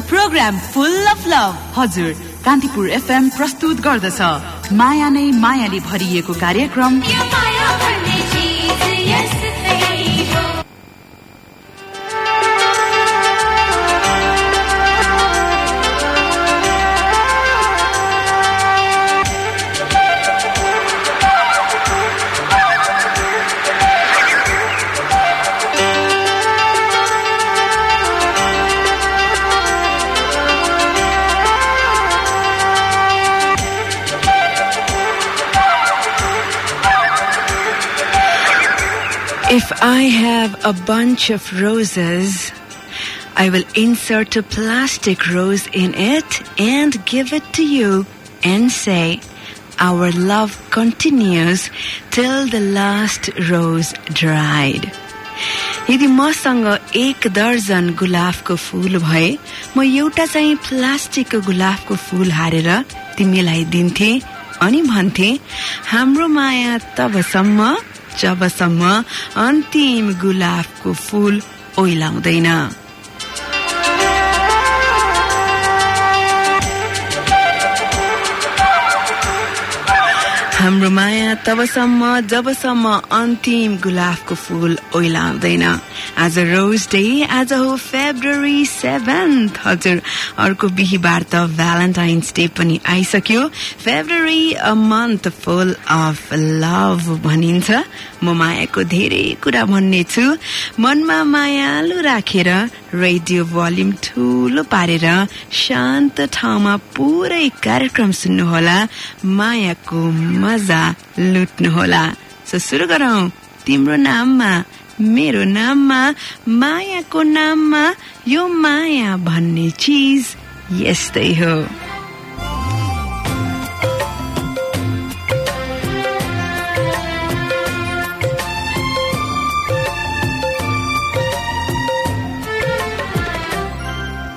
Programme full of love हजुर Kantipur FM प्रस्तुत गर्दछ। माया नै मायाले भरिएको कार्यक्रम। If I have a bunch of roses, I will insert a plastic rose in it and give it to you and say, Our love continues till the last rose dried. यदि मसँग एक दर्जन गुलाबको फूल भए म एउटा चाहिँ प्लास्टिकको गुलाबको फूल हारेर तिमीलाई दिन्थे अनि भन्थे हाम्रो माया तबसम्म जबसम्म अन्तिम गुलाबको फूल ओइलाउँदैन। हाम्रो माया तबसम्म जबसम्म अन्तिम गुलाबको फूल ओइलाउँदैन। आज रोज डे आज हो फेब्रुअरी सेभेन्थ। हजुर अर्को बिहिबार त भ्यालेन्टाइन्स डे पनि आइसक्यो। February a month full of love भनिन्छ। म मायाको धेरै कुरा भन्ने छु मनमा मायालु राखेर रेडियो भोल्युम ठुलो पारेर शान्त ठाउँमा पुरै कार्यक्रम सुन्नुहोला। मायाको मजा लुट्नुहोला सो सुरु गरौं तिम्रो नाममा मेरो नाममा मायाको नाममा यो माया भन्ने चिज यस्तै हो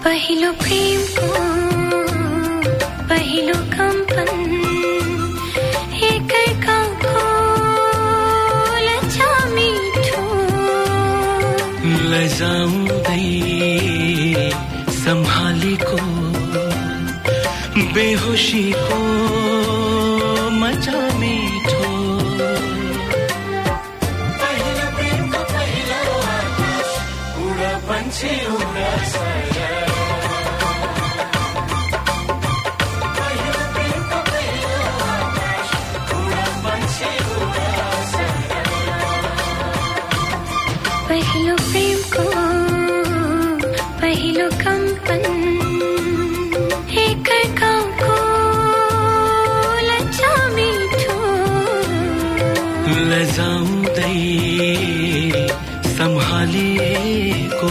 पहिलो प्रेमको लजाउँदै सम्हालेको बेहोसीको मजा मिठो पहिलो प्रेमको पहिलो आकाश उडा पन्छी उडा सम्हालिएको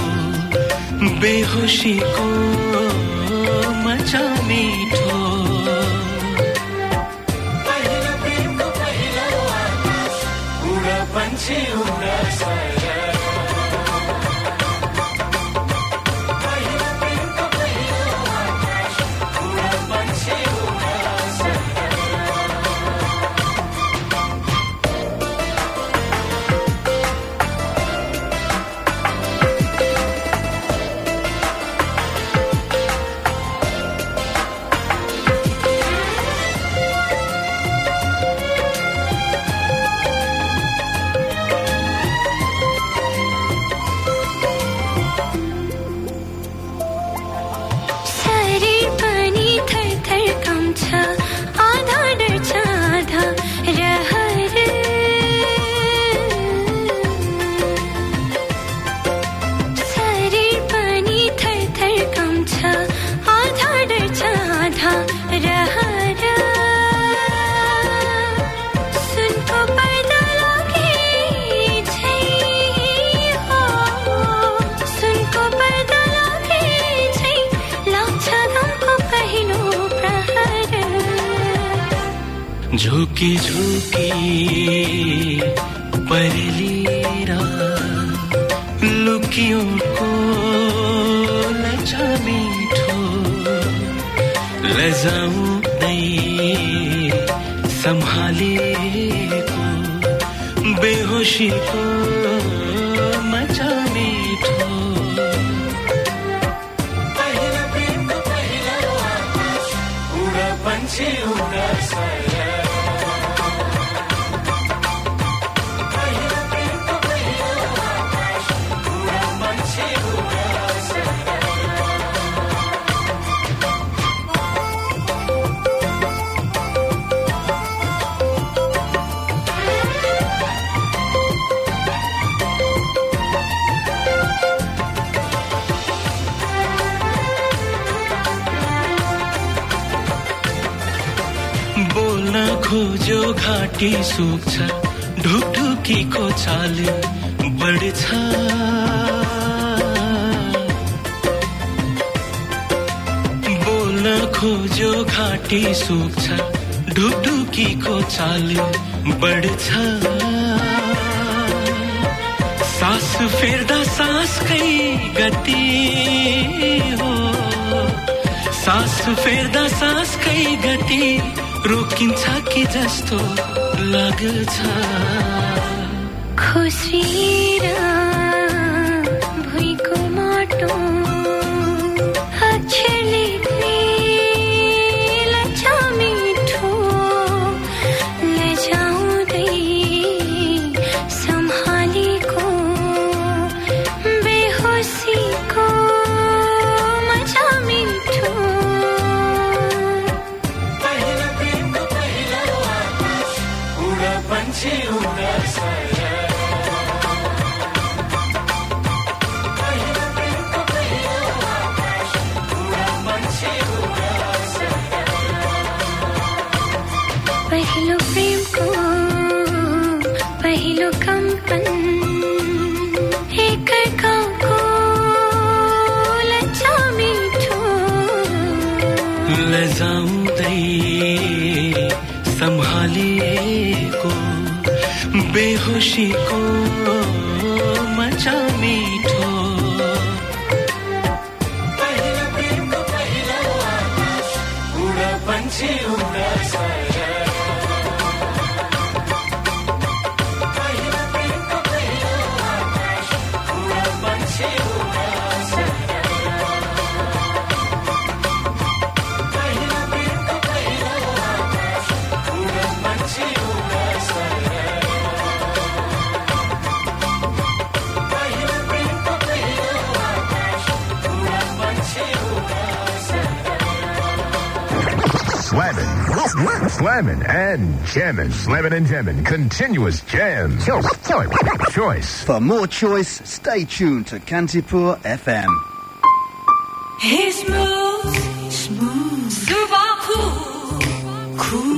बेहोसीको मजा लजाउँदै बेहोशी बेहोसीको खोजो घाँटी सुक्छ ढुकढुकीको चाल बढ्छ। बोल्न खोजो घाँटी सुक्छ ढुकढुकीको चाल बढ्छ। सास फेर्दा सासकै गति हो। सास फेर्दा सासकै गति रोकिन्छ कि जस्तो लाग्छ? खुसिएर and jamming. Slamming and jamming. Continuous jam. Cho- cho- Choice. For more choice, stay tuned to Kantipur FM. He's smooth, smooth, super cool, cool.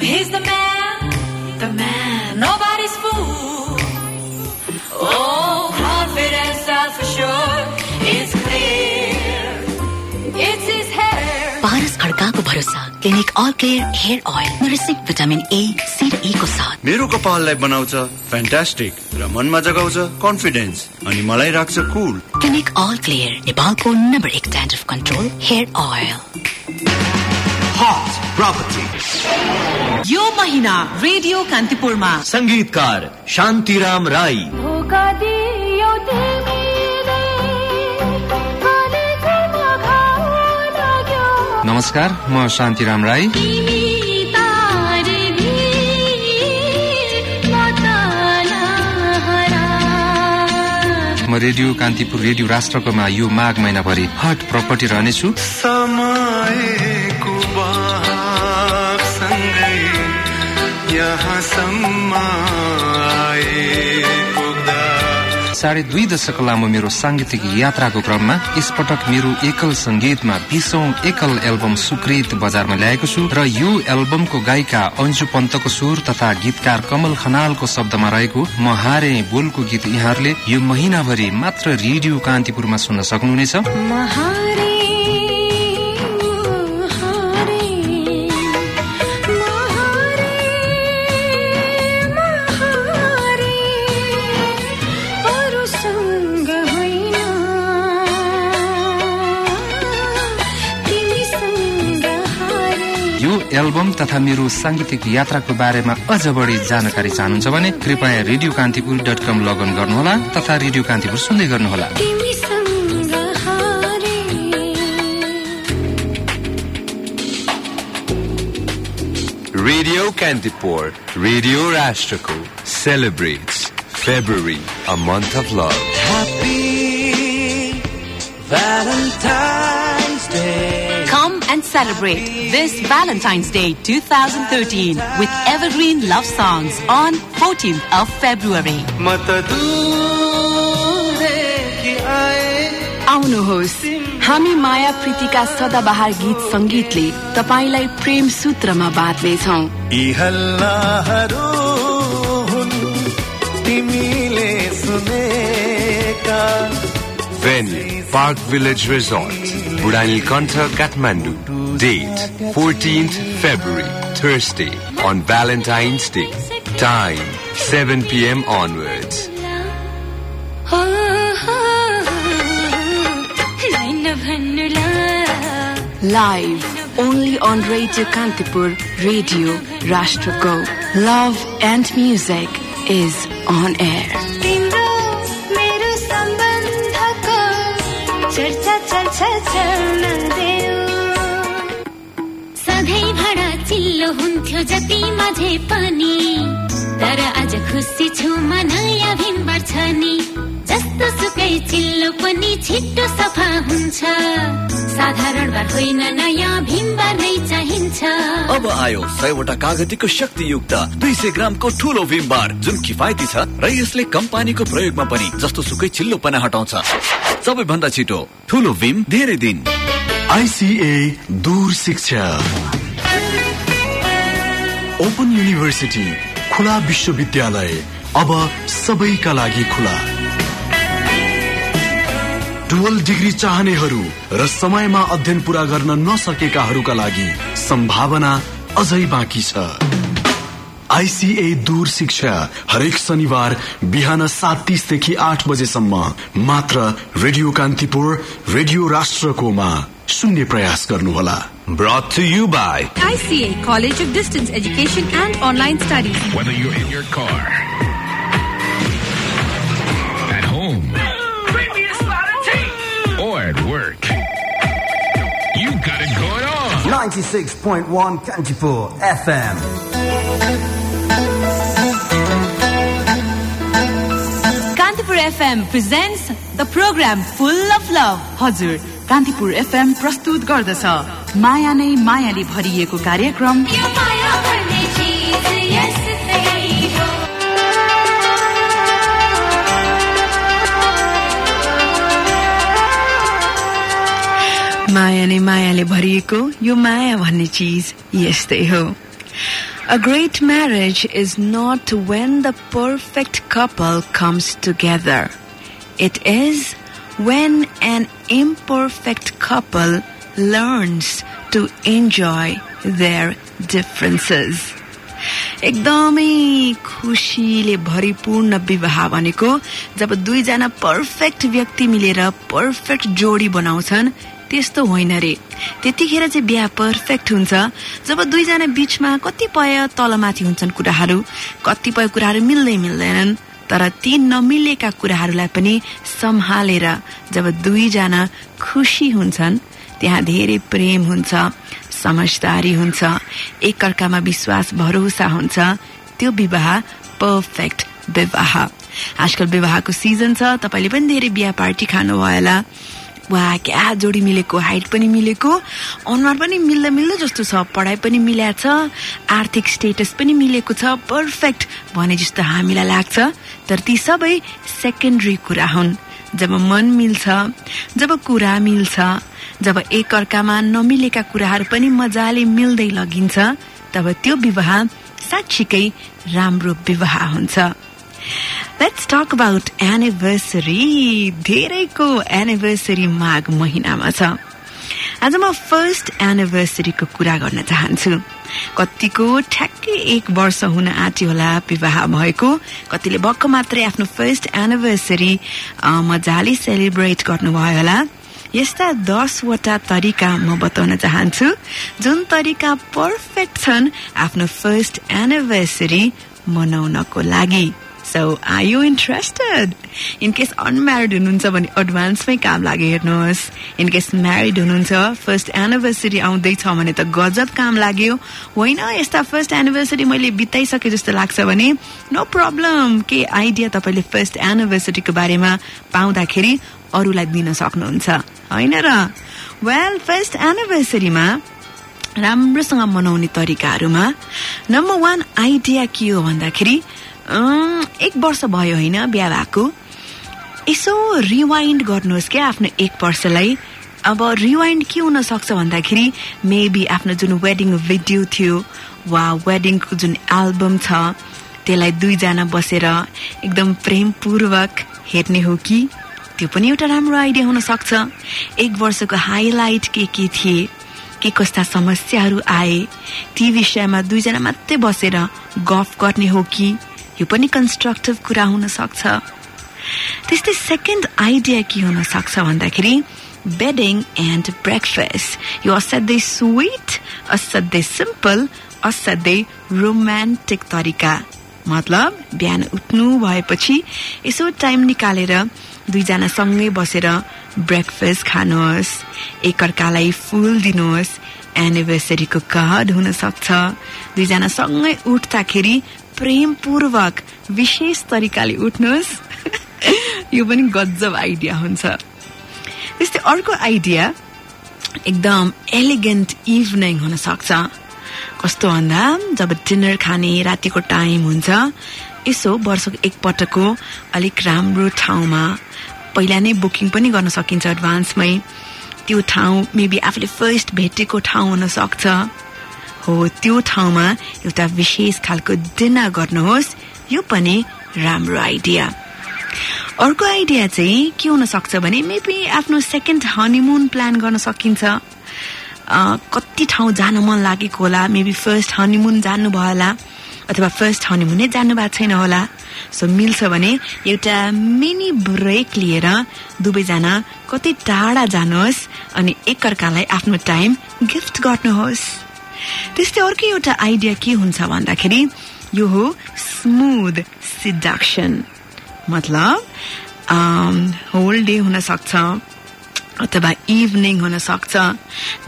He's the man, खड्काको भरोसा Clinic All Care hair oil nourishing vitamin A C र E को साथ। मेरो कपाललाई बनाउँछ fantastic र मनमा जगाउँछ कन्फिडेन्स अनि मलाई राख्छ कुल क्लिनिक अल क्लियर नेपालको नम्बर एक dandruff control hair oil Hot Property. यो महिना रेडियो कान्तिपुरमा। सङ्गीतकार शान्तिराम राई। नमस्कार म शान्तिराम राई। म रेडियो कान्तिपुर रेडियो राष्ट्रकोमा यो माघ महिनाभरि हट प्रपर्टी रहनेछु। साढे दुई दशक लामो मेरो साङ्गीतिक यात्राको क्रममा यसपटक मेरो एकल संगीतमा बीसौं एकल एल्बम सुकृत बजारमा ल्याएको छु र यो एल्बमको गायिका अन्जु पन्तको सुर तथा गीतकार कमल खनालको शब्दमा रहेको म हारे बोलको गीत यहाँहरूले यो महिनाभरि मात्र रेडियो कान्तिपुरमा सुन्न सक्नुहुनेछ। एल्बम तथा मेरो साङ्गीतिक यात्राको बारेमा अझ बढी जानकारी चाहनुहुन्छ भने कृपया Radio Kantipur dot com login गर्नुहोला तथा रेडियो कान्तिपुर सुन्दै गर्नुहोला Kantipur, Radio Rashtrako celebrates February, a month of love. Happy Valentine's Day. Come and celebrate this Valentine's Day 2013 with Evergreen Love Songs on 14th of February. म त दूरदेखि आए आउनुहोस् हामी माया प्रीतिका सदाबहार गीत संगीतले तपाईँलाई प्रेम सूत्रमा बाँध्नेछौ यी हल्लाहरू हुन् तिमीले सुनेका Venue, Park Village Resort, Burani Kanta, Kathmandu. Date 14th February, Thursday, on Valentine's Day. Time 7 p.m. onwards. Live only on Radio Kantipur, Radio Rashtra Go. Love and music is on air. चर्चा चल्छ सधैँ भाडा चिल्लो हुन्थ्यो जति माझे पनि। तर आज खुसी छु म नयाँ भिमबार छ नि जस्तो सुकै चिल्लो पनि छिट्टो सफा हुन्छ। साधारण बार होइन नयाँ भिमबार नै अब आयो सयवटा कागतीको शक्तियुक्त दुई सय ग्रामको ठुलो भीम बार जुन किफायती छ र यसले कम पानीको प्रयोगमा पनि जस्तो सुकै चिल्लोपना हटाउँछ। सबैभन्दा छिटो ठुलो भीम धेरै दिन। आइसिए दूर शिक्षा। ओपन युनिभर्सिटी खुला विश्वविद्यालय अब सबैका लागि खुला। डुवल डिग्री चाहनेहरू र समयमा अध्ययन पूरा गर्न नसकेकाहरूका लागि सम्भावना अझै बाँकी छ आइसिए दूर शिक्षा हरेक शनिबार बिहान सात तिसदेखि आठ बजेसम्म मात्र रेडियो कान्तिपुर रेडियो राष्ट्रकोमा सुन्ने प्रयास गर्नुहोला Brought to you by ICA College of Distance Education and Online Studies. Whether you're in your car, 96.1 Kantipur FM. Kantipur FM presents the programme full of love हजुर कान्तिपुर एफएम प्रस्तुत गर्दछ। माया नै मायाले भरिएको कार्यक्रम। माया नै मायाले भरिएको यो माया भन्ने चिज यस्तै हो A great marriage is not when the perfect couple comes together. It is when an imperfect couple learns to enjoy their differences. एकदमै खुसीले भरिपूर्ण विवाह भनेको जब दुईजना पर्फेक्ट व्यक्ति मिलेर पर्फेक्ट जोडी बनाउँछन् त्यस्तो होइन रे। त्यतिखेर चाहिँ बिहा पर्फेक्ट हुन्छ। जब दुईजना बीचमा कतिपय तलमाथि हुन्छन् कुराहरू कतिपय कुराहरू मिल्दै मिल्दैनन् तर ती नमिलेका कुराहरूलाई पनि सम्हालेर जब दुईजना खुसी हुन्छन् त्यहाँ धेरै प्रेम हुन्छ समझदारी हुन्छ एकअर्कामा विश्वास भरोसा हुन्छ त्यो विवाह पर्फेक्ट विवाह। आजकल विवाहको सिजन छ तपाईँले पनि धेरै बिहा पार्टी खानुभयो होला। वा क्या जोडी मिलेको हाइट पनि मिलेको अनुहार पनि मिल्दा मिल्दो जस्तो छ पढाइ पनि मिलाएको छ आर्थिक स्टेटस पनि मिलेको छ पर्फेक्ट भने जस्तो हामीलाई लाग्छ। तर ती सबै सेकेन्डरी कुरा हुन्। जब मन मिल्छ जब कुरा मिल्छ जब एकअर्कामा नमिलेका कुराहरू पनि मजाले मिल्दै लगिन्छ तब त्यो विवाह साँच्चीकै राम्रो विवाह हुन्छ। लेट्स टक अबाउट एनिभर्सरी धेरैको एनिभर्सरी माघ महिनामा छ। आज म फर्स्ट एनिभर्सरीको कुरा गर्न चाहन्छु। कतिको ठ्याक्कै एक वर्ष हुन आँट्यो होला विवाह भएको। कतिले भक्क मात्रै आफ्नो फर्स्ट एनिभर्सरी मजाले सेलिब्रेट गर्नुभयो होला। यस्ता दसवटा तरिका म बताउन चाहन्छु। जुन तरिका पर्फेक्ट छन् आफ्नो फर्स्ट एनिभर्सरी मनाउनको लागि। So are you interested in case unmarried हुनुहुन्छ भने एडभान्समै काम लाग्यो हेर्नुहोस्. इन केस म्यारिड हुनुहुन्छ फर्स्ट एनिभर्सरी आउँदैछ भने त गजब काम लाग्यो। होइन यस्ता फर्स्ट एनिभर्सरी मैले बिताइसके जस्तो लाग्छ भने नो प्रब्लम के आइडिया तपाईँले फर्स्ट एनिभर्सरीको बारेमा पाउँदाखेरि अरूलाई दिन सक्नुहुन्छ? होइन र? वेल फर्स्ट एनिभर्सरीमा राम्रोसँग मनाउने तरिकाहरूमा नम्बर वान आइडिया के हो भन्दाखेरि एक वर्ष भयो होइन बिहा भएको। यसो रिवाइन्ड गर्नुहोस् क्या आफ्नो एक वर्षलाई। अब रिवाइन्ड के हुन सक्छ भन्दाखेरि मेबी आफ्नो जुन वेडिङ भिडियो थियो वा वेडिङको जुन एल्बम छ त्यसलाई दुईजना बसेर एकदम प्रेमपूर्वक हेर्ने हो कि? त्यो पनि एउटा राम्रो आइडिया हुन सक्छ एक वर्षको हाइलाइट के के थिए? के कस्ता समस्याहरू आए? ती विषयमा दुईजना मात्रै बसेर गफ गर्ने हो कि? यो पनि कन्स्ट्रक्टिभ कुरा हुन सक्छ। त्यस्तै सेकेन्ड आइडिया के हुन सक्छ भन्दाखेरि बेडिङ एन्ड ब्रेकफास्ट यो असाध्यै स्विट असाध्यै सिम्पल असाध्यै रोमान्टिक तरिका। मतलब बिहान उठ्नु भएपछि यसो टाइम निकालेर दुईजना सँगै बसेर ब्रेकफास्ट खानुहोस्। एकअर्कालाई फुल दिनुहोस्। एनिभर्सरीको कार्ड हुन सक्छ। दुईजना सँगै उठ्दाखेरि प्रेमपूर्वक विशेष तरिकाले उठ्नुहोस्। यो पनि गजब आइडिया हुन्छ। त्यस्तै अर्को आइडिया एकदम एलिगेन्ट इभिनिङ हुन सक्छ। कस्तो भन्दा जब डिनर खाने रातिको टाइम हुन्छ यसो वर्षको एकपटकको अलिक राम्रो ठाउँमा। पहिला नै बुकिङ पनि गर्न सकिन्छ एडभान्समै त्यो ठाउँ मेबी आफूले फर्स्ट भेटेको ठाउँ हुन सक्छ। हो त्यो ठाउँमा एउटा विशेष खालको डिनर गर्नुहोस्। यो पनि राम्रो आइडिया। अर्को आइडिया चाहिँ के हुन सक्छ भने मेबी आफ्नो सेकेन्ड हनीमुन प्लान गर्न सकिन्छ। कति ठाउँ जान मन लागेको होला मेबी फर्स्ट हनीमुन जानुभयो होला अथवा फर्स्ट हनीमुनै जानु भएको छैन होला। सो मिल्छ भने एउटा मिनी ब्रेक लिएर दुवैजना कति टाढा जानुहोस् अनि एकअर्कालाई आफ्नो टाइम गिफ्ट गर्नुहोस्। त्यस्तै अर्को एउटा आइडिया के हुन्छ भन्दाखेरि यो हो स्मुथ सिडक्सन। मतलब होल डे हुन सक्छ अथवा इभिनिङ हुन सक्छ।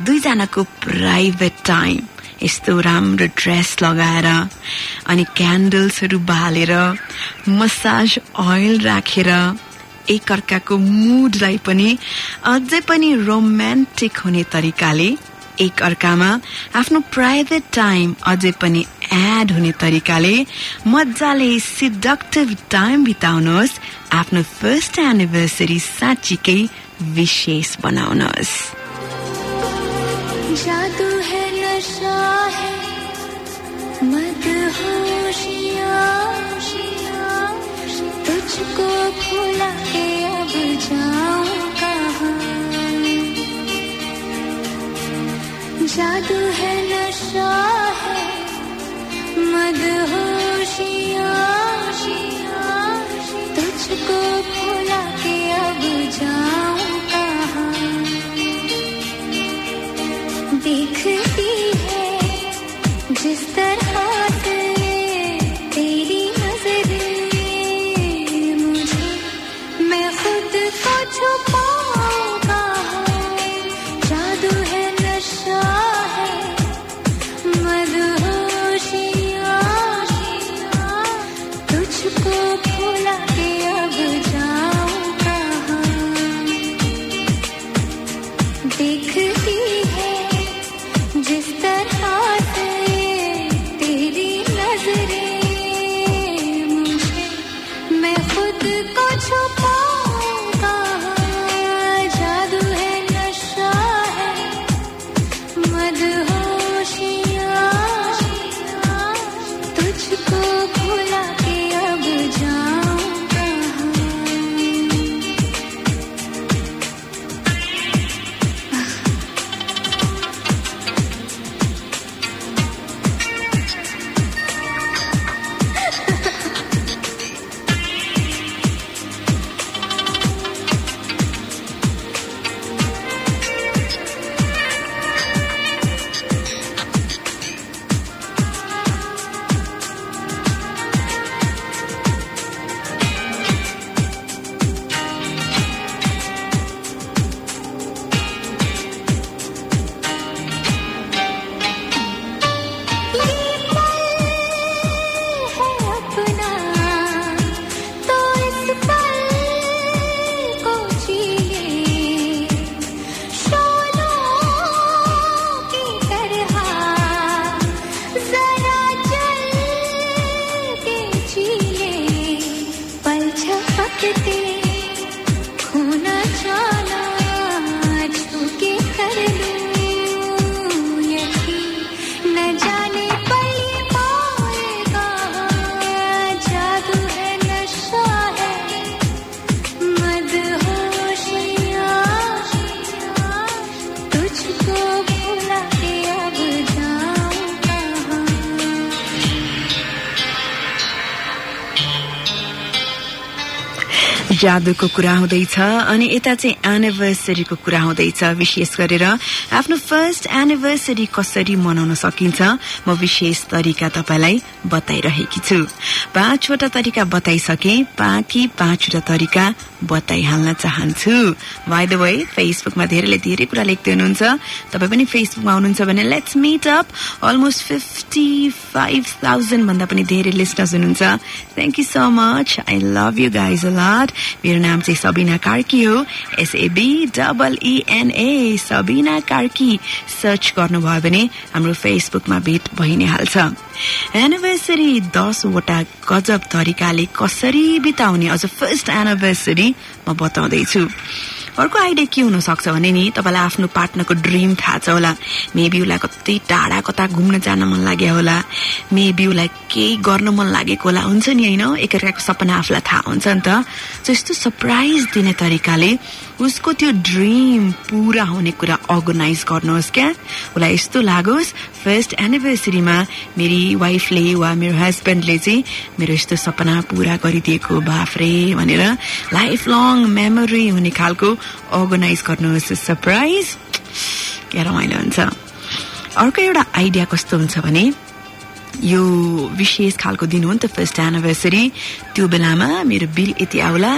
दुईजनाको प्राइभेट टाइम यस्तो राम्रो ड्रेस लगाएर अनि क्यान्डल्सहरू बालेर मसाज ओइल राखेर एकअर्काको मुडलाई पनि अझै पनि रोमान्टिक हुने तरिकाले एक अर्कामा आफ्नो प्राइभेट टाइम अझै पनि एड हुने तरिकाले मजाले सिडक्टिभ टाइम बिताउनुहोस् आफ्नो फर्स्ट एनिभर्सरी साँच्चीकै विशेष बनाउनुहोस्। जादू है है के अब जाऊं जादू है नशा है। मदहोशिया तुझको भुला के अब जाऊँ। जादुको कुरा हुँदैछ अनि यता चाहिँ एनिभर्सरीको कुरा हुँदैछ विशेष गरेर आफ्नो फर्स्ट एनिभर्सरी कसरी मनाउन सकिन्छ म विशेष तरिका तपाईँलाई बताइरहेकी छु। पाँचवटा तरिका बताइसके बाँकी पाँचवटा तरिका बताइहाल्न चाहन्छु। बाई द वे फेसबुकमा धेरैले धेरै कुरा लेख्दै हुनुहुन्छ। तपाईँ पनि फेसबुकमा हुनुहुन्छ भने let's meet up almost fifty five thousand भन्दा पनि धेरै लिस्टर्स हुनुहुन्छ। Thank you so much I love you guys a lot मेरो नाम चाहिँ सबिना कार्की हो। SAB double ENA Sabina Karki. Search गर्नुभयो भने हाम्रो फेसबुकमा भेट भइ नै हाल्छ एनिभर्सरी दसवटा गजब तरिकाले कसरी बिताउने? अझ फर्स्ट एनिभर्सरी म बताउँदैछु। अर्को आइडिया के हुन सक्छ भने नि तपाईँलाई आफ्नो पार्टनरको ड्रिम थाहा छ होला। मेबी उसलाई कति टाढा कता घुम्न जान मन लाग्यो होला। मेबी उसलाई केही गर्न मन लागेको होला। हुन्छ नि होइन? एकअर्काको सपना आफूलाई थाहा हुन्छ नि त। सो यस्तो सरप्राइज दिने तरिकाले उसको त्यो ड्रिम पूरा हुने कुरा अर्गनाइज गर्नुहोस् क्या? उसलाई यस्तो लागोस् फर्स्ट एनिभर्सरीमा मेरी वाइफले वा मेरो हस्बेन्डले चाहिँ मेरो यस्तो सपना पूरा गरिदिएको बाफ्रे भनेर लाइफ लङ मेमोरी हुने खालको अर्गनाइज गर्नुहोस्। सरप्राइज क्या रमाइलो हुन्छ। अर्को एउटा आइडिया कस्तो हुन्छ भने यो विशेष खालको दिन हो नि त फर्स्ट एनिभर्सरी त्यो बेलामा मेरो बिल यति आउला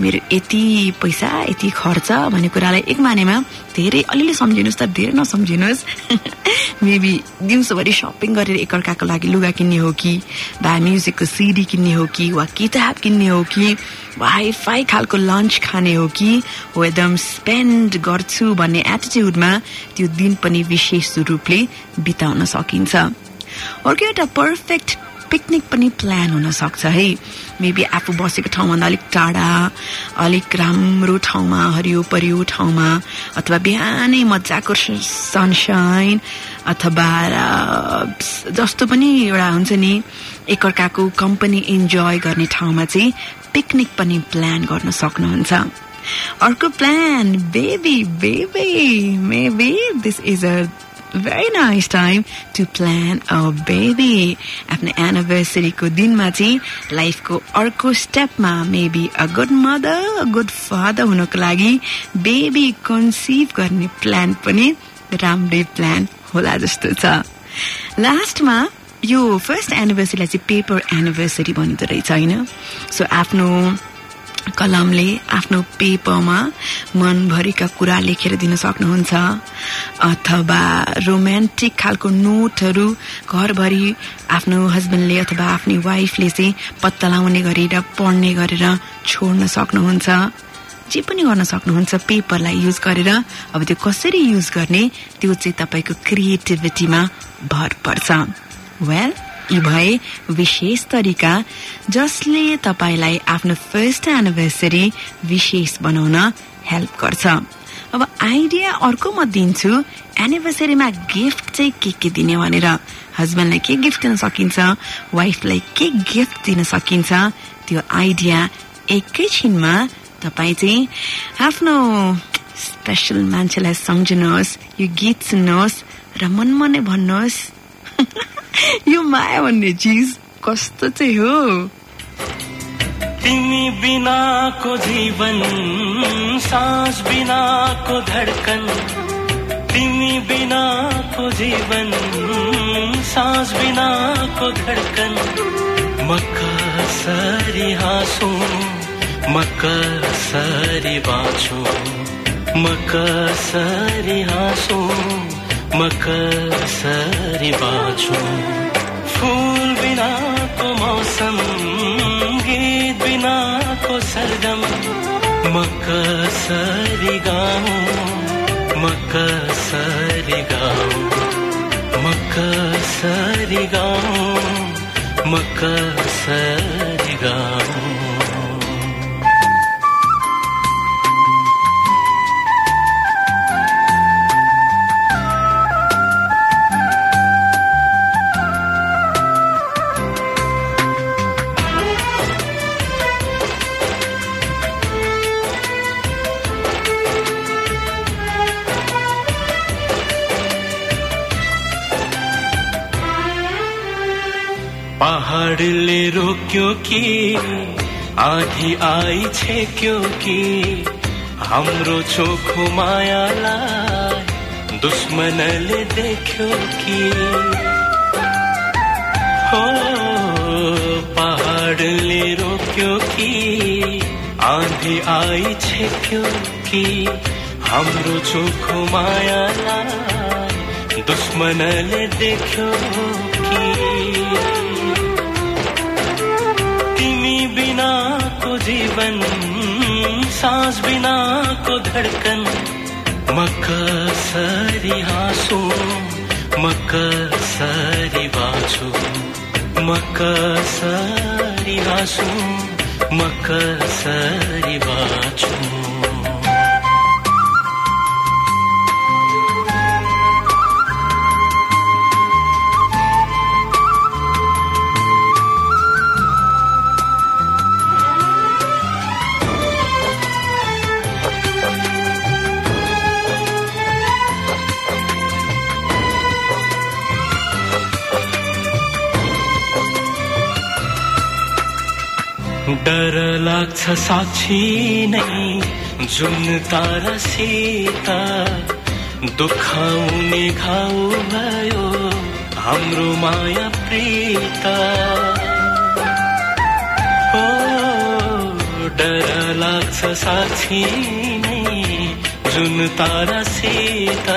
मेरो यति पैसा यति खर्च भन्ने कुरालाई एक मानेमा धेरै अलिअलि सम्झिनुहोस् तर धेरै नसम्झिनुहोस्। मेबी दिउँसोभरि सपिङ गरेर एकअर्काको लागि लुगा किन्ने हो कि वा म्युजिकको सिडी किन्ने हो कि वा किताब किन्ने हो कि वा खालको लन्च खाने हो कि हो एकदम स्पेन्ड गर्छु भन्ने एटिट्युडमा त्यो दिन पनि विशेष रूपले बिताउन सकिन्छ। अर्को एउटा पर्फेक्ट पिकनिक पनि प्लान हुन सक्छ है? मेबी आफू बसेको ठाउँभन्दा अलिक टाढा अलिक राम्रो ठाउँमा हरियो परियो ठाउँमा अथवा बिहानै मजाको सनसाइन अथवा जस्तो पनि एउटा हुन्छ नि एकअर्काको कम्पनी इन्जोय गर्ने ठाउँमा चाहिँ पिकनिक पनि प्लान गर्न सक्नुहुन्छ। अर्को plan baby baby maybe this is a very nice time to plan a baby. आफ्नो एनिभर्सरीको दिनमा चाहिँ लाइफको अर्को स्टेपमा maybe a good mother a good father हुनको लागि बेबी कन्सिभ गर्ने प्लान पनि राम्रै प्लान होला जस्तो छ लास्टमा यो फर्स्ट एनिभर्सरीलाई चाहिँ पेपर एनिभर्सरी भनिँदो रहेछ होइन सो आफ्नो कलमले आफ्नो पेपरमा मनभरिका कुरा लेखेर दिन सक्नुहुन्छ। अथवा रोमान्टिक खालको नोटहरू घरभरि आफ्नो हस्बेन्डले अथवा आफ्नी वाइफले चाहिँ पत्ता लगाउने गरेर पढ्ने गरेर छोड्न सक्नुहुन्छ। जे पनि गर्न सक्नुहुन्छ पेपरलाई युज गरेर। अब त्यो कसरी युज गर्ने त्यो चाहिँ तपाईँको क्रिएटिभिटीमा भर पर्छ। वेल यी भए विशेष तरिका जसले तपाईँलाई आफ्नो फर्स्ट एनिभर्सरी विशेष बनाउन हेल्प गर्छ। अब आइडिया अर्को म दिन्छु एनिभर्सरीमा गिफ्ट चाहिँ के के दिने भनेर। हस्बेन्डलाई के गिफ्ट दिन सकिन्छ? वाइफलाई के गिफ्ट दिन सकिन्छ? त्यो आइडिया एकैछिनमा तपाईँ चाहिँ आफ्नो स्पेसल मान्छेलाई सम्झिनुहोस् यो गीत सुन्नुहोस् र मनमा नै भन्नुहोस्। यो माया भन्ने चिज कस्तो चाहिँ हो तिमी बिनाको जीवन सास बिनाको धडकन। तिमी बिनाको जीवन सास बिनाको धडकन। म कसरी हाँसु म कसरी बाँचु म कसरी हाँसु। म कसरी बाँचु फुल बिनाको मौसम गीत बिनाको सरगम। म कसरी गाउँ म कसरी गाउँ म कसरी गाउँ म कसरी पहाडले रोक्यो कि? आधी आई छेक्यो कि? हाम्रो चोखो मायालाई दुश्मनले देख्यो कि? हो पहाडले रोक्यो कि? आधी आई छेक्यो कि? हाम्रो चोखो मायालाई दुश्मनले देख्यो कि? जीवन सास बिनाको धडकन। म कसरी हाँसु म कसरी बाँचु म कसरी हाँसु म कसरी बाँचु डर लाग्छ साक्षी नै जुन तारासित दुखाउने घाउ भयो हाम्रो माया प्रीत। ओ डर लाग्छ साक्षी नै जुन तारासित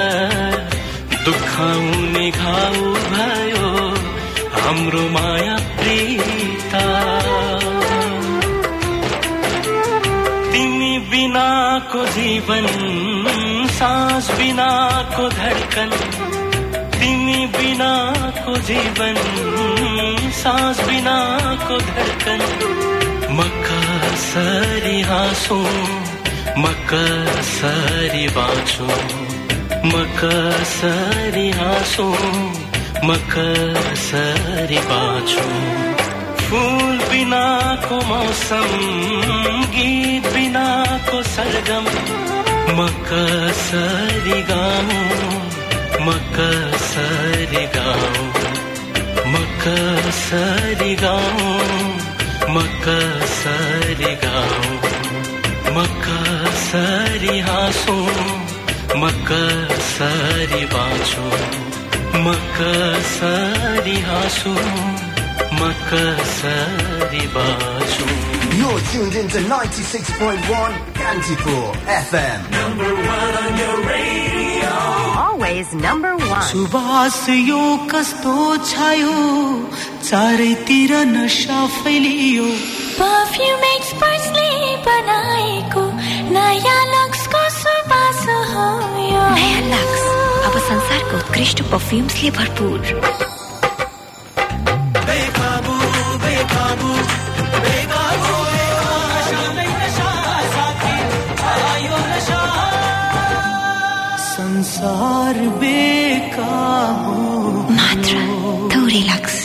दुखाउने घाउ भयो हाम्रो माया प्रीत। बिनाको जीवन सास बिनाको धडकन तिमी बिनाको जीवन सास बिनाको धडकन। म कसरी हाँसु म कसरी बाँचु म कसरी हाँसु म कसरी बाँचु फूल बिनाको मौसम गीत बिनाको सरगम। म कसरी गाउँ म कसरी गाउँ म कसरी गाउँ म कसरी गाउँ म कसरी हाँसु म कसरी बाँचु म कसरी हाँसु। म कसरी बाँचु You're tuned into 96.1 Kantipur FM. Number one on your radio. Always number one. सुवास यो कस्तो छायो चारैतिर नशा फैलियो परफ्यूम एक्सपर्ट्सले बनाएको नयाँ लक्सको सुवास हो यो नयाँ लक्स अब संसारको उत्कृष्ट परफ्युम्सले भरपूर संसार बेकाबु मात्र थोरै lux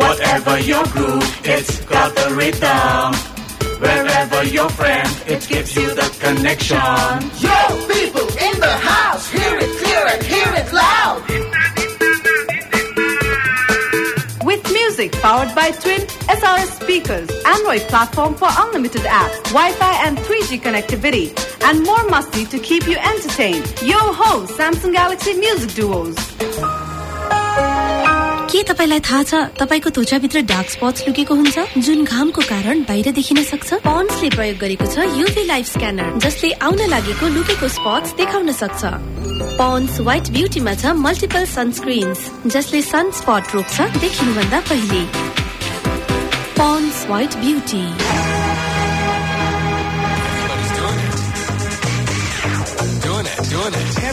Whatever your groove, it's got the rhythm. Wherever your friend, it gives you the connection. Yo, people in the house, hear it clear and hear it loud. Music powered by Twin SRS speakers, Android platform for unlimited apps, Wi-Fi and 3G connectivity, and more musty to keep you entertained. Yo ho, Samsung Galaxy Music Duos. के तपाईँलाई थाहा छ तपाईँको त्वचाभित्र dark spots लुकेको हुन्छ? जुन घामको कारण बाहिर देखिन सक्छ? पन्सले प्रयोग गरेको छ युभी लाइफ स्क्यानर जसले आउन लागेको लुकेको स्पट्स देखाउन सक्छ। पन्स व्हाइट ब्युटीमा छ मल्टिपल सनस्क्रिन्स जसले सन स्पट रोक्छ देखिनुभन्दा पहिले। Pond's white beauty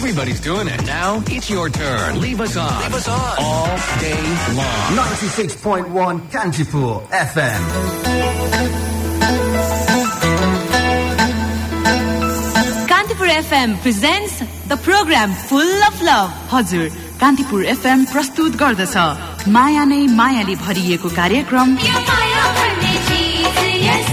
Everybody's doing it. Now it's your turn. Leave us on. Leave us on. All day long. 96.1 Kantipur FM. Kantipur FM presents the program full of love हजुर Kantipur FM प्रस्तुत गर्दछ माया नै मायाले भरिएको कार्यक्रम माया भन्ने चिज यस्तै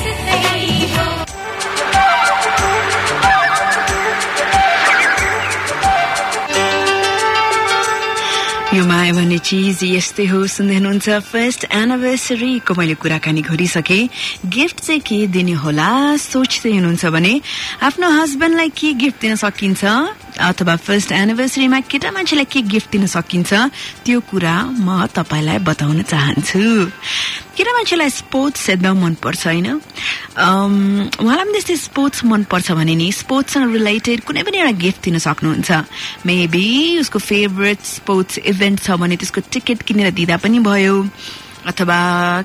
यो माया भन्ने चिज यस्तै हो। सुन्दै हुनुहुन्छ फर्स्ट एनिभर्सरीको मैले कुराकानी गरिसके। गिफ्ट चाहिँ के दिने होला सोच्दै हुनुहुन्छ भने आफ्नो हस्बेन्डलाई के गिफ्ट दिन सकिन्छ? अथवा फर्स्ट एनिभर्सरीमा केटा मान्छेलाई के गिफ्ट दिन सकिन्छ त्यो कुरा म तपाईँलाई बताउन चाहन्छु। केटा मान्छेलाई स्पोर्ट्स एकदम मनपर्छ होइन? उहाँलाई पनि त्यस्तै स्पोर्ट्स मनपर्छ भने नि स्पोर्ट्ससँग रिलेटेड कुनै पनि एउटा गिफ्ट दिन सक्नुहुन्छ। मेबी उसको फेभरेट स्पोर्ट्स इभेन्ट छ भने त्यसको टिकट किनेर दिँदा पनि भयो। अथवा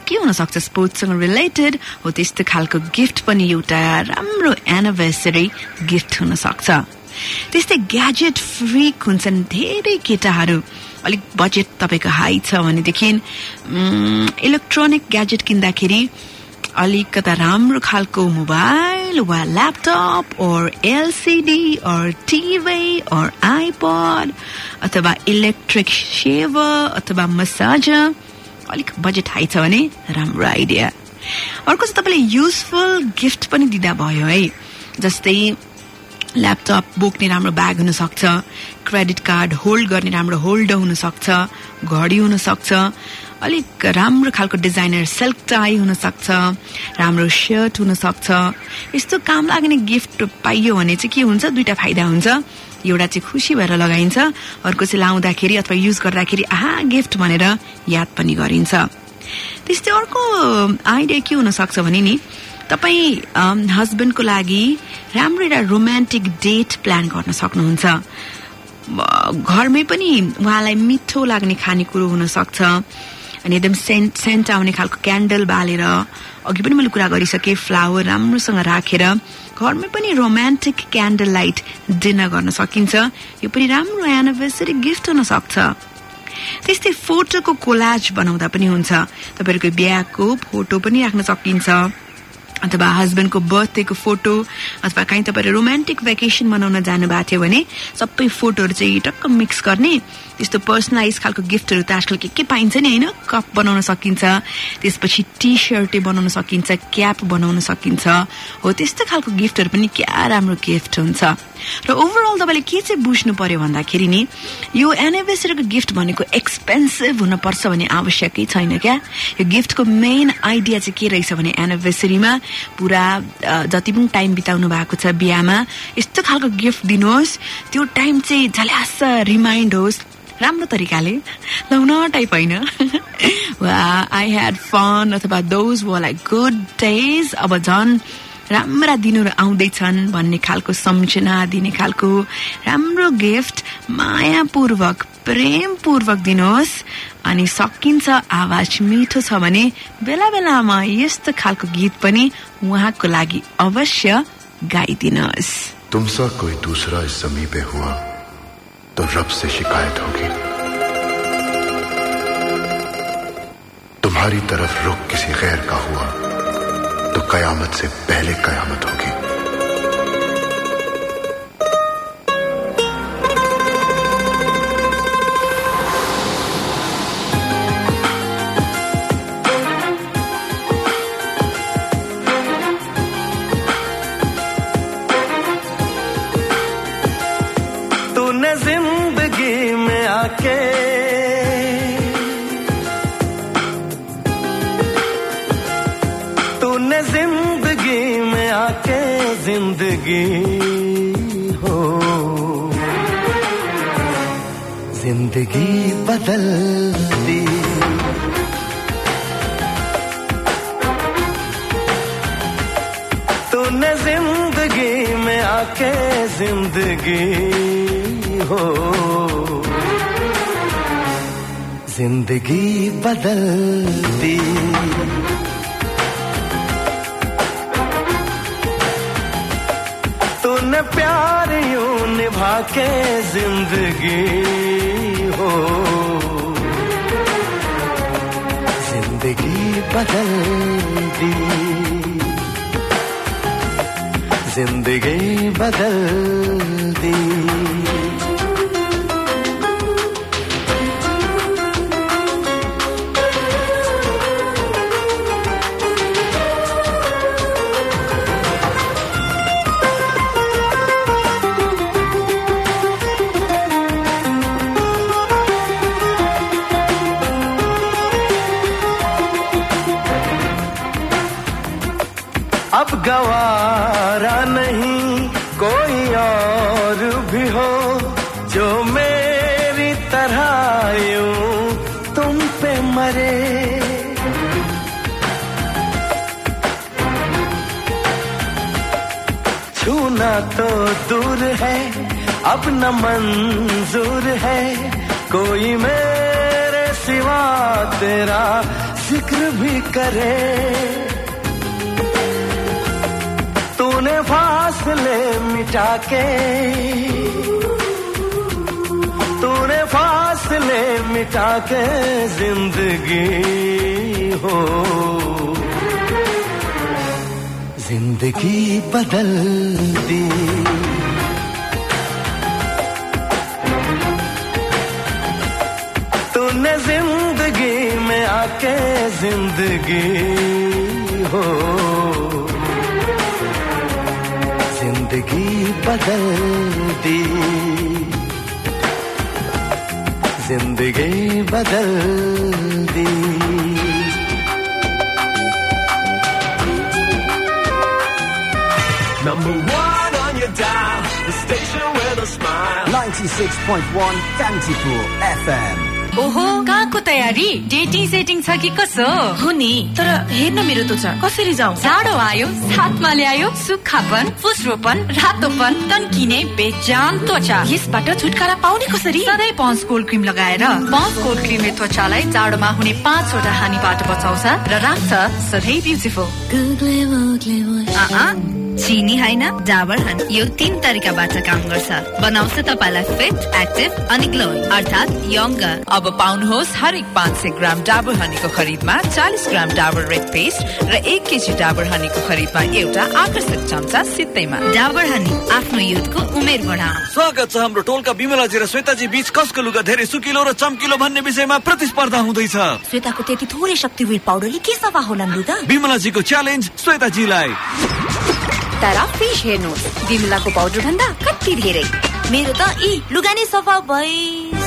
के हुन सक्छ स्पोर्ट्ससँग रिलेटेड हो त्यस्तो खालको गिफ्ट पनि एउटा राम्रो एनिभर्सरी गिफ्ट हुन सक्छ त्यस्तै ग्याजेट फ्रिक हुन्छन् धेरै केटाहरू। अलिक बजेट तपाईँको हाई छ भनेदेखि इलेक्ट्रोनिक ग्याजेट किन्दाखेरि अलिकता राम्रो खालको मोबाइल वा ल्यापटप और एलसिडी और टिभी और आइपड अथवा इलेक्ट्रिक सेवर अथवा मसाजर अलिक बजेट हाई छ भने राम्रो आइडिया अर्को चाहिँ तपाईँले युजफुल गिफ्ट पनि दिँदा भयो है। जस्तै ल्यापटप बोक्ने राम्रो ब्याग हुन सक्छ क्रेडिट कार्ड होल्ड गर्ने राम्रो होल्डर हुन सक्छ घडी हुन सक्छ अलिक राम्रो खालको डिजाइनर सिल्क टाई हुन सक्छ राम्रो सर्ट हुन सक्छ यस्तो काम लाग्ने गिफ्ट पाइयो भने चाहिँ के हुन्छ? दुईटा फाइदा हुन्छ। एउटा चाहिँ खुसी भएर लगाइन्छ अर्को चाहिँ लाउँदाखेरि अथवा युज गर्दाखेरि आहा गिफ्ट भनेर याद पनि गरिन्छ। त्यस्तै अर्को आइडिया के हुन सक्छ भने नि तपाईँ हस्बेन्डको लागि राम्रो एउटा रोमान्टिक डेट प्लान गर्न सक्नुहुन्छ। घरमै पनि उहाँलाई मिठो लाग्ने खानेकुरो हुन सक्छ अनि एकदम सेन्ट सेन्ट आउने खालको क्यान्डल बालेर अघि पनि मैले कुरा गरिसकेँ फ्लावर राम्रोसँग राखेर घरमै पनि रोमान्टिक क्यान्डल लाइट डिनर गर्न सकिन्छ। यो पनि राम्रो एनिभर्सरी गिफ्ट हुन सक्छ। त्यस्तै फोटोको कोलाज बनाउँदा पनि हुन्छ। तपाईँहरूको बिहाको फोटो पनि राख्न सकिन्छ। अथवा हस्बेन्डको बर्थडेको फोटो अथवा कहीँ तपाईँले रोमान्टिक भेकेसन मनाउन जानु भएको थियो भने सबै फोटोहरू चाहिँ टक्क मिक्स गर्ने। त्यस्तो पर्सनलाइज खालको गिफ्टहरू त आजकल के के पाइन्छ नि होइन? कप बनाउन सकिन्छ त्यसपछि टी सर्टै बनाउन सकिन्छ क्याप बनाउन सकिन्छ। हो त्यस्तो खालको गिफ्टहरू पनि क्या राम्रो गिफ्ट हुन्छ। र ओभरअल तपाईँले के चाहिँ बुझ्नु पर्यो भन्दाखेरि नि यो एनिभर्सरीको गिफ्ट भनेको एक्सपेन्सिभ हुनपर्छ भन्ने आवश्यकै छैन क्या। यो गिफ्टको मेन आइडिया चाहिँ के रहेछ भने एनिभर्सरीमा पुरा जति पनि टाइम बिताउनु भएको छ बिहामा यस्तो खालको गिफ्ट दिनुहोस्। त्यो टाइम चाहिँ झल्यास रिमाइन्ड होस्। राम्रो तरिकाले लाउन टाइप होइन। आई ह्याड फन अथवा those were like good days अब झन् राम्रा दिनहरू आउँदैछन् भन्ने खालको सम्झना दिने खालको राम्रो गिफ्ट मायापूर्वक प्रेमपूर्वक दिनुहोस्। अनि सकिन्छ आवाज मिठो छ भने बेला बेलामा यस्तो खालको गीत पनि उहाँको लागि अवश्य गाइदिनुहोस्। तुमसा कोई दूसरा इस जमी पे हुआ। तो रब से शिकायत होगी। तुम्हारी तरफ़ रुख किसी गैर का हुआ तो कयामत से पहले कयामत होगी। गवारा नहीं, कोई और भी हो जो मेरी तरह यूँ तुम पे मरे। छूना तो दूर है अब न मंजूर है, कोई मेरे सिवा तेरा ज़िक्र भी करे। तूने फासले मिटा के तूने फासले मिटा के ज़िंदगी हो। ज़िंदगी बदल दी। तूने ज़िंदगी में आके ज़िंदगी हो। बदल दी जिंदगी बदल दी Number one on your dial, the station with a smile. 96.1 Kantipur FM. ओहो कहाँको तयारी? डेटिङ सेटिङ छ कि कसो? हो नि तर हेर्न मेरो त्वचा कसरी जाउँ? जाडो आयो साथमा ल्यायो सुक्खापन फुस्रोपन रातोपन तन्किने बेजान त्वचा। यसबाट छुटकारा पाउने कसरी? सधैँ पन्स कोल्ड क्रिम लगाएर। पन्स कोल्ड क्रिमले त्वचालाई जाडोमा हुने पाँचवटा हानिबाट बचाउँछ र राख्छ सधैँ ब्युटिफुल चिनी होइन डाबर हानी यो तीन तरिकाबाट काम गर्छ। बनाउँछ तपाईँलाई फिट एक्टिभ अनि ग्लो अर्थात् यङ्गर अब पाउनुहोस् हरेक पाँच सय ग्राम डाबर हनीको खरिदमा चालिस ग्राम डाबर रेड पेस्ट र एक केजी डाबर हनीको खरिदमा एउटा आकर्षक चम्चा सित्तैमा। डाबर हनी आफ्नो युथको उमेर बढा स्वागत छ हाम्रो टोलका बिमलाजी र श्वेताजी बीच कसको लुगा धेरै सुकिलो र चम्किलो भन्ने विषयमा प्रतिस्पर्धा हुँदैछ। श्वेताको त्यति थोरै शक्ति विल पाउडरले के सफा होला लु त बिमलाजीको च्यालेन्ज श्वेताजीलाई। तर फिस हेर्नुहोस्। बिमलाको पाउडर भन्दा कति धेरै। मेरो त यी लुगा नै सफा भइस।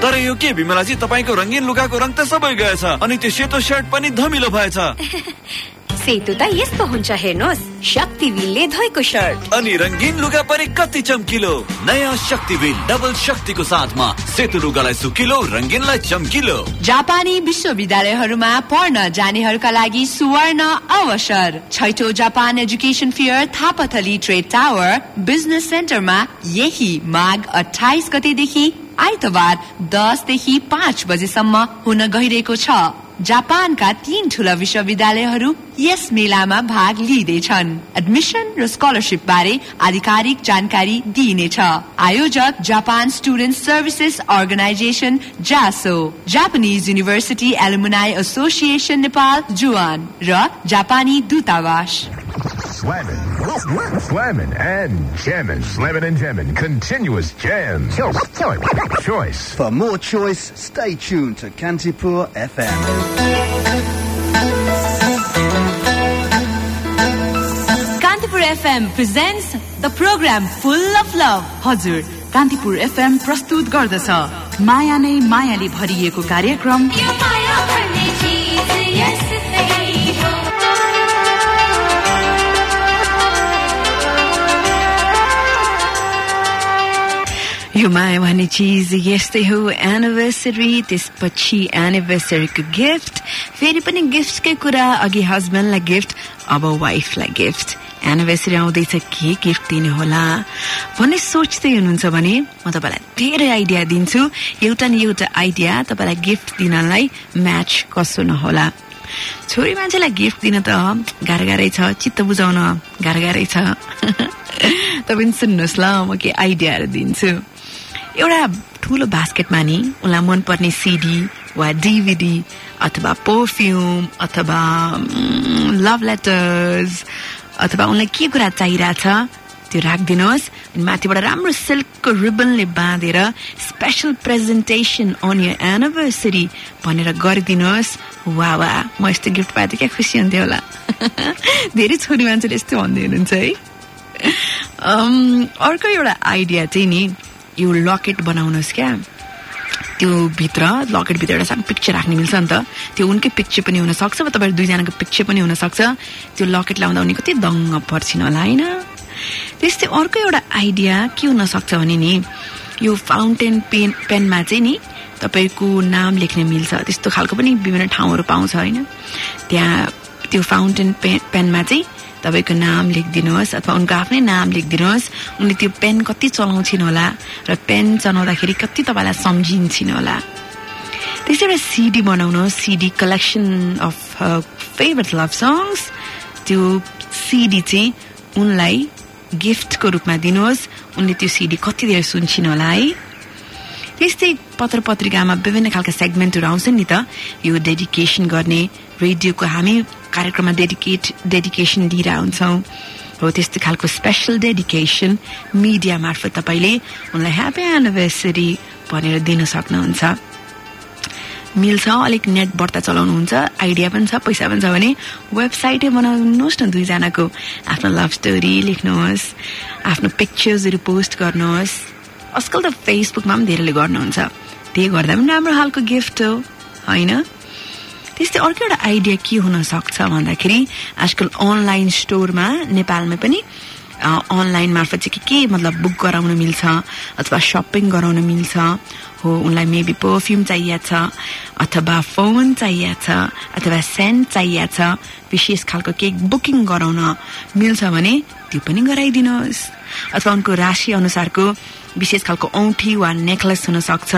तर यो के बिमलाजी तपाईँको रङ्गीन लुगाको रङ त सबै गएछ अनि त्यो सेतो सर्ट पनि धमिलो भएछ। सेतु त यस्तो हुन्छ हेर्नुहोस् शक्ति विलले धोएको सर्ट अनि रङ्गीन लुगा पनि कति चम्किलो नयाँ शक्ति विल डबल शक्तिको साथमा सेतो लुगालाई सुकिलो रङ्गीनलाई चम्किलो जापानी विश्वविद्यालयहरूमा पढ्न जानेहरूका लागि सुवर्ण अवसर। छैटौँ Japan education fair Thapathali trade tower business सेन्टरमा यही माघ अठाइस गतेदेखि आइतबार दसदेखि पाँच बजेसम्म हुन गइरहेको छ। जापानका तीन ठूला विश्वविद्यालयहरू यस मेलामा भाग लिँदैछन्। एडमिसन र स्कलरसिप बारे आधिकारिक जानकारी दिइनेछ। आयोजक Japan student services organisation JASSO Japanese university alumni association Nepal JUAN र जापानी दूतावास। Slamming, slamming, and jamming. Slamming and jamming. Continuous jams. Choice. For more choice, stay tuned to Kantipur FM. Kantipur FM presents the program full of love हजुर Kantipur FM प्रस्तुत गर्दछ माया नै मायाले भरिएको कार्यक्रम यो माया भन्ने चिज यस्तै हो। एनिभर्सरी त्यसपछि एनिभर्सरीको गिफ्ट फेरि पनि गिफ्टकै कुरा अघि हस्बेन्डलाई गिफ्ट अब वाइफलाई गिफ्ट एनिभर्सरी आउँदैछ के गिफ्ट दिने होला? भन्ने सोच्दै हुनुहुन्छ भने म तपाईँलाई धेरै आइडिया दिन्छु। एउटा न एउटा आइडिया तपाईँलाई गिफ्ट दिनलाई म्याच कसो नहोला। छोरी मान्छेलाई गिफ्ट दिन त गाह्रो गाह्रै छ चित्त बुझाउन गाह्रो गाह्रै छ। तपाईँ सुन्नुहोस् ल म के आइडियाहरू दिन्छु। एउटा ठुलो बास्केटमा नि उसलाई मनपर्ने सिडी वा डिभिडी अथवा पर्फ्युम अथवा लभ लेटर्स अथवा उनलाई के कुरा चाहिरहेछ त्यो राखिदिनुहोस्। अनि माथिबाट राम्रो सिल्कको रिबनले बाँधेर special presentation on your anniversary भनेर गरिदिनुहोस्। वा वा म यस्तो गिफ्ट पाए त क्या खुसी हुन्थ्यो होला। धेरै छोरी मान्छेले यस्तो भन्दै हुनुहुन्छ है। अर्को एउटा आइडिया चाहिँ नि यो लकेट बनाउनुहोस् क्या। त्यो भित्र लकेटभित्र एउटा सानो पिक्चर राख्ने मिल्छ नि त। त्यो उनकै पिक्चर पनि हुनसक्छ वा तपाईँहरू दुईजनाको पिक्चर पनि हुनसक्छ। त्यो लकेट लाउँदा उनी कति दङ्ग पर्छिन् होला होइन? त्यस्तै अर्को एउटा आइडिया के हुनसक्छ भने नि यो फाउन्टेन पेन पेनमा चाहिँ नि तपाईँको नाम लेख्ने मिल्छ। त्यस्तो खालको पनि विभिन्न ठाउँहरू पाउँछ होइन? त्यहाँ त्यो फाउन्टेन पेन पेनमा चाहिँ तपाईँको नाम लेखिदिनुहोस् अथवा उनको आफ्नै नाम लेखिदिनुहोस् उनले त्यो पेन कति चलाउँछिन् होला र पेन चलाउँदाखेरि कति तपाईँलाई सम्झिन्छन् होला। त्यस्तै एउटा सिडी बनाउनुहोस् CD collection of favourite love songs. त्यो सिडी चाहिँ उनलाई गिफ्टको रूपमा दिनुहोस् उनले त्यो सिडी कति धेरै सुन्छिन् होला है। त्यस्तै पत्र पत्रिकामा विभिन्न खालका सेगमेन्टहरू आउँछन् नि त यो डेडिकेसन गर्ने रेडियोको हामी कार्यक्रममा डेडिकेट डेडिकेसन लिएर हुन्छौँ। हो त्यस्तो खालको स्पेसल डेडिकेसन मिडिया मार्फत तपाईँले उनलाई ह्याप्पी एनिभर्सरी भनेर दिन सक्नुहुन्छ। मिल्छ अलिक नेट बढ्ता चलाउनुहुन्छ आइडिया पनि छ पैसा पनि छ भने वेबसाइटै बनाउनुहोस् न दुईजनाको। आफ्नो लभ स्टोरी लेख्नुहोस् आफ्नो पिक्चर्सहरू पोस्ट गर्नुहोस्। आजकल त फेसबुकमा पनि धेरैले गर्नुहुन्छ। त्यही गर्दा पनि राम्रो खालको गिफ्ट हो होइन? त्यस्तै अर्को एउटा आइडिया के हुन सक्छ भन्दाखेरि आजकल अनलाइन स्टोरमा नेपालमा पनि अनलाइन मार्फत चाहिँ के के मतलब बुक गराउन मिल्छ अथवा सपिङ गराउन मिल्छ हो उनलाई मेबी पर्फ्युम चाहिएको छ अथवा फोन चाहिएको छ अथवा सेन्ट चाहिएको छ विशेष खालको केक बुकिङ गराउन मिल्छ भने त्यो पनि गराइदिनुहोस्। अथवा उनको राशि अनुसारको विशेष खालको औँठी वा नेक्लेस हुन सक्छ।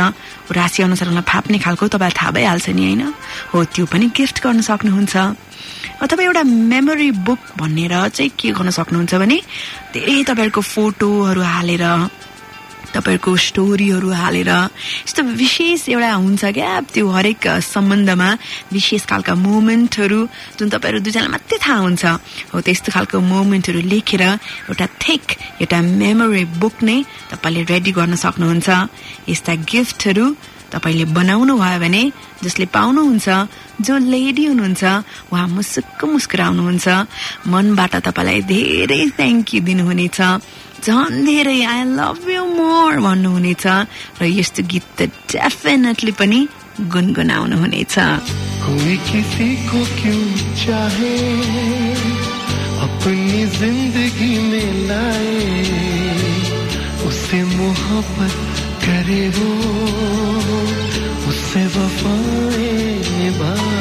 राशि अनुसार उनलाई फाप्ने खालको तपाईँलाई थाहा भइहाल्छ नि होइन? हो त्यो पनि गिफ्ट गर्न सक्नुहुन्छ। अथवा एउटा मेमोरी बुक भनेर चाहिँ के गर्न सक्नुहुन्छ भने धेरै तपाईँहरूको फोटोहरू हालेर तपाईँहरूको स्टोरीहरू हालेर यस्तो विशेष एउटा हुन्छ क्या त्यो हरेक सम्बन्धमा विशेष खालका मोमेन्टहरू जुन तपाईँहरू दुईजना मात्रै थाहा हुन्छ हो त्यस्तो खालको मोमेन्टहरू लेखेर एउटा थिक एउटा मेमोरी बुक नै तपाईँले रेडी गर्न सक्नुहुन्छ। यस्ता गिफ्टहरू तपाईँले बनाउनु भयो भने जसले पाउनुहुन्छ जो लेडी हुनुहुन्छ उहाँ मुसुक्क मुस्कुराउनुहुन्छ मनबाट तपाईँलाई धेरै थ्याङ्क यू दिनुहुनेछ। झन् धेरै आई लभ यु मोर भन्नुहुनेछ र यस्तो गीत त डेफिनेटली पनि गुनगुनाउनु हुनेछ कोई किसी को क्यों चाहे, अपनी ज़िंदगी में लाए उससे मोहब्बत करे वो उससे वफाएँ निभाए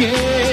ये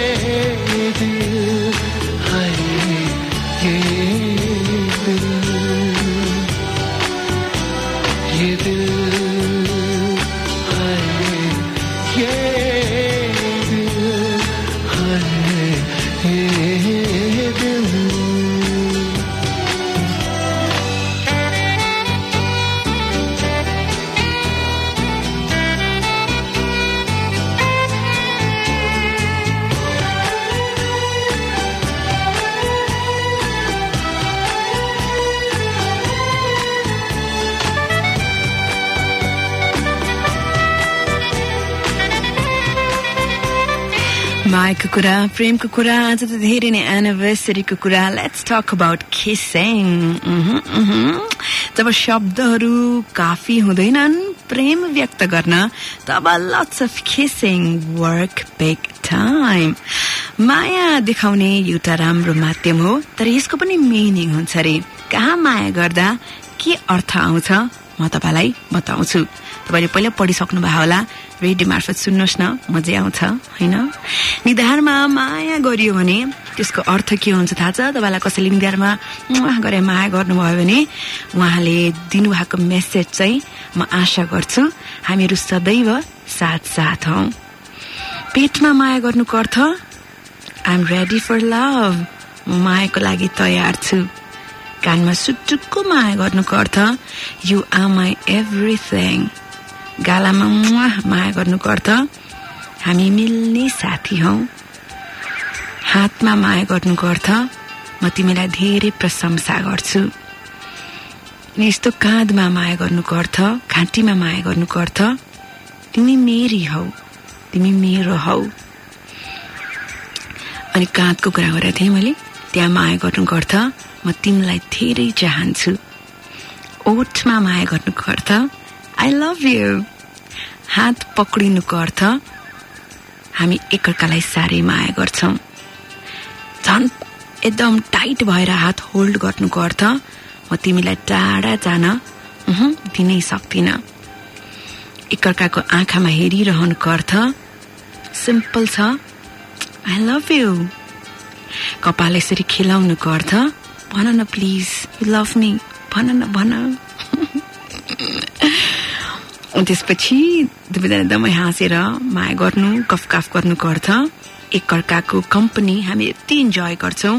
कुरा प्रेमको कुरा आज त धेरै नै एनिभर्सरीको कुरा. लेट्स टक अबाउट खिसिङ जब शब्दहरू काफी हुँदैनन् प्रेम व्यक्त गर्न तब lots of kissing work big time माया देखाउने एउटा राम्रो माध्यम हो तर यसको पनि मिनिङ हुन्छ अरे कहाँ माया गर्दा के अर्थ आउँछ म तपाईँलाई बताउँछु। तपाईँले पहिला पढिसक्नु भयो होला। रेडियो मार्फत सुन्नुहोस् न मजै आउँछ होइन? निधारमा माया गरियो भने त्यसको अर्थ के हुन्छ थाहा छ? तपाईँलाई कसैले निधारमा उहाँ गरे माया गर्नुभयो भने उहाँले दिनुभएको मेसेज चाहिँ म आशा गर्छु हामीहरू सदैव साथ साथ हौ। पेटमा माया गर्नुको अर्थ आइएम रेडी फर लभ मायाको लागि तयार छु। कानमा सुटुक्को माया गर्नुको अर्थ यु आर माई एभ्रिथिङ गालामा मुवा माया गर्नुको अर्थ हामी मिल्ने साथी हौ। हातमा माया गर्नुको अर्थ म तिमीलाई धेरै प्रशंसा गर्छु। अनि यस्तो काँधमा माया गर्नुको अर्थ घाँटीमा माया गर्नुको अर्थ तिमी मेरी हौ तिमी मेरो हौ। अनि काँधको कुरा गरेको थिएँ मैले त्यहाँ माया गर्नुको अर्थ म तिमीलाई धेरै चाहन्छु। ओठमा माया गर्नुको अर्थ आई लभ यु हात पक्रिनुको अर्थ हामी एकअर्कालाई साह्रै माया गर्छौँ। झन् एकदम टाइट भएर हात होल्ड गर्नुको अर्थ म तिमीलाई टाढा जान दिनै सक्दिन। एकअर्काको आँखामा हेरिरहनुको अर्थ सिम्पल छ। आई लभ यु कपाल यसरी खेलाउनुको अर्थ भन न प्लिज यु लभ मी भन न भन। त्यसपछि दुवैजना एकदमै हाँसेर माया गर्नु गफ गफ गर्नुको अर्थ एकअर्काको कम्पनी हामी यति इन्जोय गर्छौँ।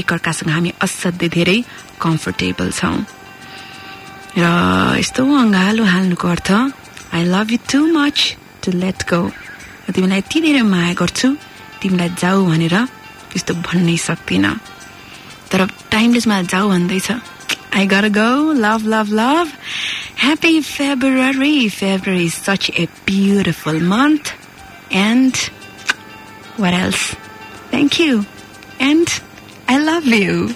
एकअर्कासँग हामी असाध्यै धेरै कम्फर्टेबल छौँ। र यस्तो अँगालो हाल्नुको अर्थ I love you too much to let go तिमीलाई यति धेरै माया गर्छु तिमीलाई जाऊ भनेर त्यस्तो भन्नै सक्दिनँ। तर टाइमलेस मलाई जाऊ भन्दैछ। I gotta go. Love, love, love. Happy February. February is such a beautiful month. And what else? Thank you. And I love you.